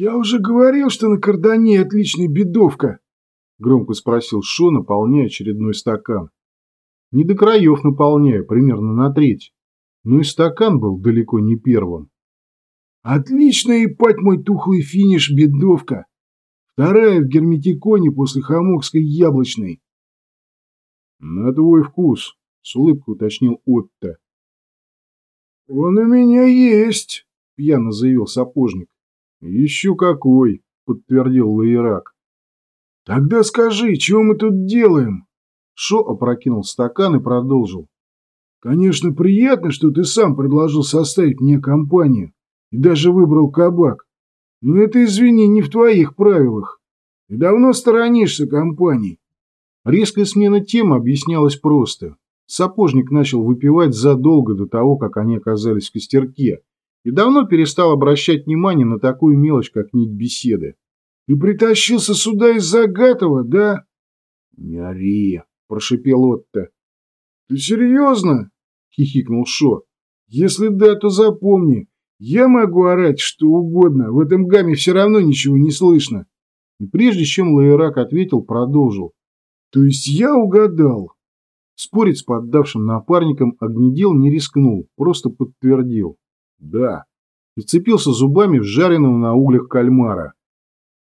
«Я уже говорил, что на кардане отличная бедовка», — громко спросил Шо, наполняя очередной стакан. Не до краев наполняю, примерно на треть. Но и стакан был далеко не первым. «Отличная, ипать мой тухлый финиш, бедовка! Вторая в герметиконе после хамокской яблочной». «На твой вкус», — с улыбкой уточнил Отто. «Он у меня есть», — пьяно заявил сапожник. «Еще какой!» — подтвердил Лаирак. «Тогда скажи, чего мы тут делаем?» Шо опрокинул стакан и продолжил. «Конечно, приятно, что ты сам предложил составить мне компанию и даже выбрал кабак. Но это, извини, не в твоих правилах. Ты давно сторонишься компаний». Резкая смена темы объяснялась просто. Сапожник начал выпивать задолго до того, как они оказались в костерке, и давно перестал обращать внимание на такую мелочь, как нить беседы. «Ты притащился сюда из-за Гатова, да?» «Не ори!» – прошипел Отто. «Ты серьезно?» – хихикнул Шо. «Если да, то запомни, я могу орать что угодно, в этом гамме все равно ничего не слышно». И прежде чем Лаирак ответил, продолжил. «То есть я угадал?» Спорить с поддавшим напарником огнедел не рискнул, просто подтвердил. Да. И вцепился зубами в жареного на углях кальмара.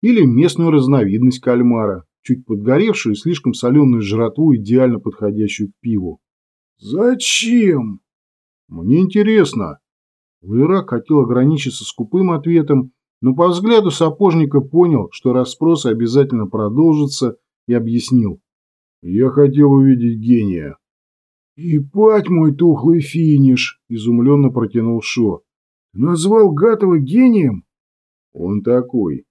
Или местную разновидность кальмара, чуть подгоревшую и слишком соленую жратву, идеально подходящую к пиву. «Зачем?» «Мне интересно». Луирак хотел ограничиться скупым ответом, но по взгляду сапожника понял, что расспросы обязательно продолжатся, и объяснил. «Я хотел увидеть гения». «Ипать мой тухлый финиш!» – изумленно протянул Шо. Назвал Гатова гением? Он такой.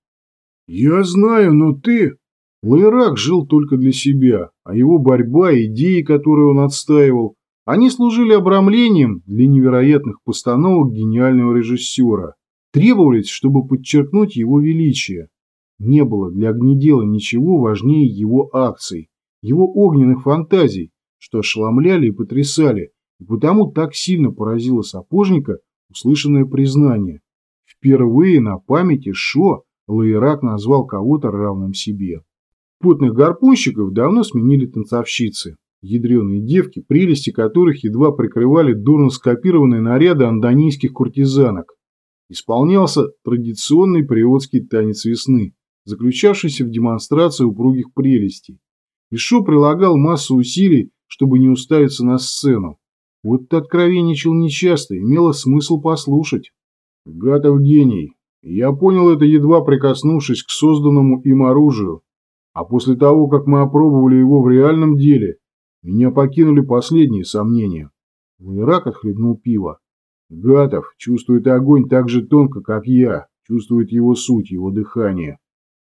Я знаю, но ты... Лайрак жил только для себя, а его борьба, идеи, которые он отстаивал, они служили обрамлением для невероятных постановок гениального режиссера. Требовались, чтобы подчеркнуть его величие. Не было для огнедела ничего важнее его акций, его огненных фантазий, что ошеломляли и потрясали, и потому так сильно поразило сапожника, услышанное признание. Впервые на памяти Шо Лаирак назвал кого-то равным себе. Потных гарпунщиков давно сменили танцовщицы. Ядреные девки, прелести которых едва прикрывали дурно скопированные наряды андонийских куртизанок. Исполнялся традиционный приотский танец весны, заключавшийся в демонстрации упругих прелестей. И Шо прилагал массу усилий, чтобы не уставиться на сцену. Вот ты откровенничал нечасто, имело смысл послушать. Гатов гений. Я понял это, едва прикоснувшись к созданному им оружию. А после того, как мы опробовали его в реальном деле, меня покинули последние сомнения. Лайрак отхлебнул пиво. Гатов чувствует огонь так же тонко, как я, чувствует его суть, его дыхание.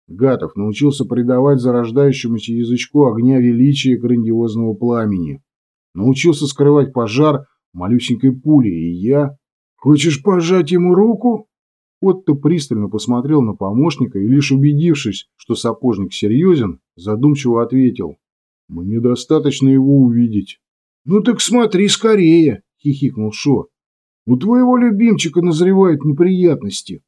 Гатов научился придавать зарождающемуся язычку огня величия грандиозного пламени. Научился скрывать пожар малюсенькой пулей, и я... «Хочешь пожать ему руку?» Отто пристально посмотрел на помощника и, лишь убедившись, что сапожник серьезен, задумчиво ответил. «Мне достаточно его увидеть». «Ну так смотри скорее!» – хихикнул Шо. «У твоего любимчика назревают неприятности».